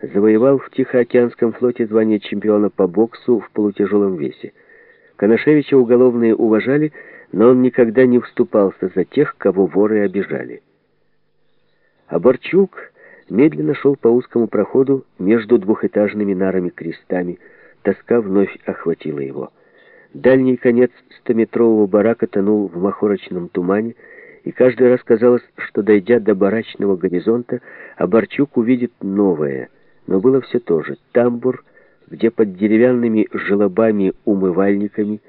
завоевал в Тихоокеанском флоте звание чемпиона по боксу в полутяжелом весе. Коношевича уголовные уважали, но он никогда не вступался за тех, кого воры обижали. А Борчук медленно шел по узкому проходу между двухэтажными нарами-крестами. Тоска вновь охватила его. Дальний конец стометрового барака тонул в махорочном тумане, и каждый раз казалось, что, дойдя до барачного горизонта, Оборчук увидит новое. Но было все то же. Тамбур, где под деревянными желобами-умывальниками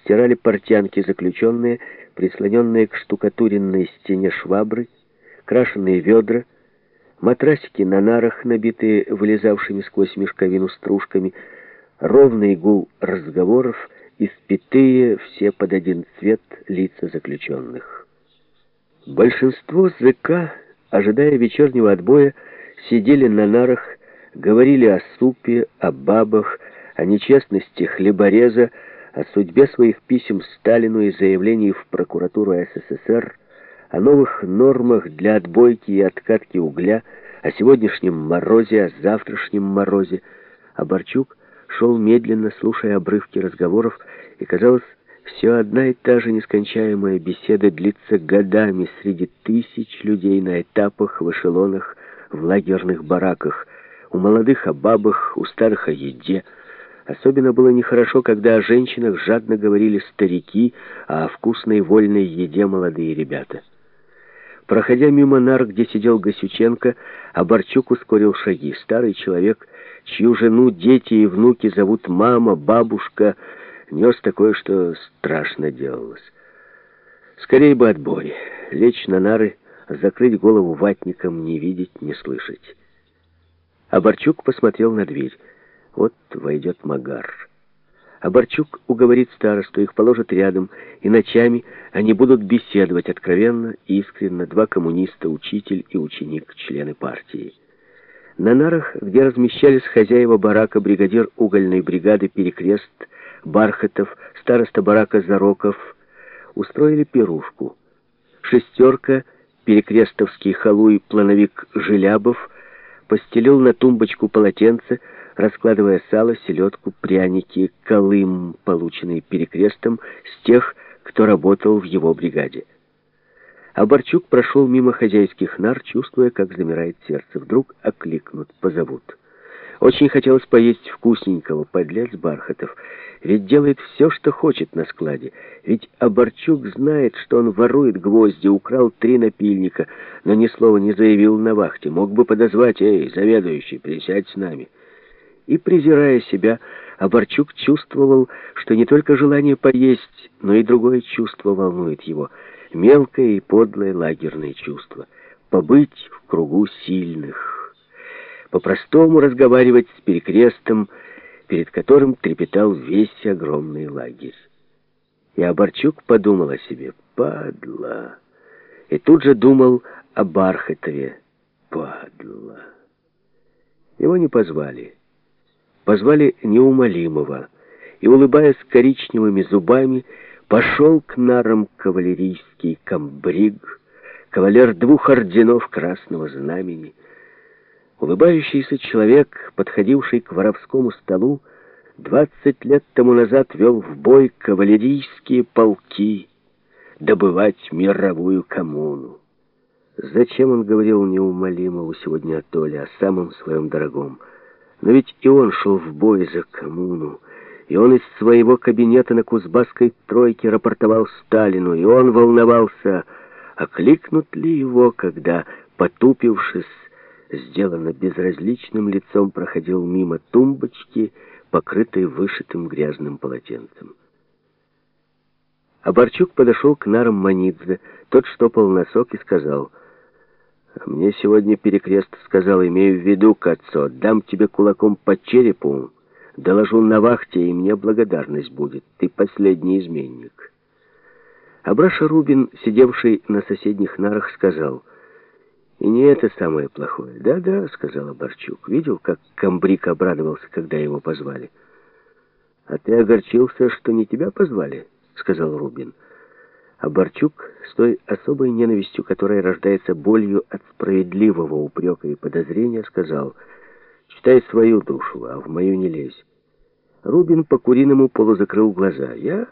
стирали портянки заключенные, прислоненные к штукатуренной стене швабры, крашеные ведра, матрасики на нарах, набитые вылезавшими сквозь мешковину стружками, ровный гул разговоров, испитые все под один цвет лица заключенных. Большинство ЗК, ожидая вечернего отбоя, сидели на нарах, говорили о супе, о бабах, о нечестности хлебореза, о судьбе своих писем Сталину и заявлений в прокуратуру СССР, о новых нормах для отбойки и откатки угля, о сегодняшнем морозе, о завтрашнем морозе. А Борчук шел медленно, слушая обрывки разговоров, и, казалось, все одна и та же нескончаемая беседа длится годами среди тысяч людей на этапах, в эшелонах, в лагерных бараках, у молодых о бабах, у старых о еде. Особенно было нехорошо, когда о женщинах жадно говорили старики, а о вкусной вольной еде молодые ребята. Проходя мимо нар, где сидел Гасюченко, Оборчук ускорил шаги. Старый человек, чью жену, дети и внуки зовут мама, бабушка, нес такое, что страшно делалось. Скорее бы отбой. Лечь на нары, закрыть голову ватником, не видеть, не слышать. Оборчук посмотрел на дверь. Вот войдет Магар. Оборчук уговорит старосту, их положат рядом, и ночами они будут беседовать откровенно, искренно, два коммуниста, учитель и ученик, члены партии. На нарах, где размещались хозяева барака, бригадир угольной бригады Перекрест, Бархатов, староста барака Зароков, устроили пирушку. Шестерка, перекрестовский халуй, плановик Желябов постелил на тумбочку полотенце, раскладывая сало, селедку, пряники, колым, полученный перекрестом, с тех, кто работал в его бригаде. А Борчук прошел мимо хозяйских нар, чувствуя, как замирает сердце. Вдруг окликнут, позовут. Очень хотелось поесть вкусненького, подлец Бархатов. Ведь делает все, что хочет на складе. Ведь Оборчук знает, что он ворует гвозди, украл три напильника, но ни слова не заявил на вахте. Мог бы подозвать, «Эй, заведующий, присядь с нами». И, презирая себя, Оборчук чувствовал, что не только желание поесть, но и другое чувство волнует его. Мелкое и подлое лагерное чувство. Побыть в кругу сильных. По-простому разговаривать с перекрестом, перед которым трепетал весь огромный лагерь. И Оборчук подумал о себе. Падла. И тут же думал о Бархатове. Падла. Его не позвали позвали неумолимого, и, улыбаясь коричневыми зубами, пошел к нарам кавалерийский комбриг, кавалер двух орденов Красного Знамени. Улыбающийся человек, подходивший к воровскому столу, двадцать лет тому назад вел в бой кавалерийские полки, добывать мировую коммуну. Зачем он говорил неумолимому сегодня о Толе, о самом своем дорогом? Но ведь и он шел в бой за коммуну, и он из своего кабинета на Кузбасской тройке рапортовал Сталину, и он волновался, окликнут ли его, когда, потупившись, сделанно безразличным лицом проходил мимо тумбочки, покрытой вышитым грязным полотенцем. А Борчук подошел к нарам Манидзе, тот штопал носок и сказал — мне сегодня перекрест сказал, имею в виду, Кацо, дам тебе кулаком по черепу, доложу на вахте, и мне благодарность будет. Ты последний изменник. Абраша Рубин, сидевший на соседних нарах, сказал, «И не это самое плохое». «Да-да», — сказал Борчук. «Видел, как комбриг обрадовался, когда его позвали?» «А ты огорчился, что не тебя позвали?» — сказал Рубин. А Борчук с той особой ненавистью, которая рождается болью от справедливого упрека и подозрения, сказал, Почитай свою душу, а в мою не лезь. Рубин по-куриному полузакрыл глаза. Я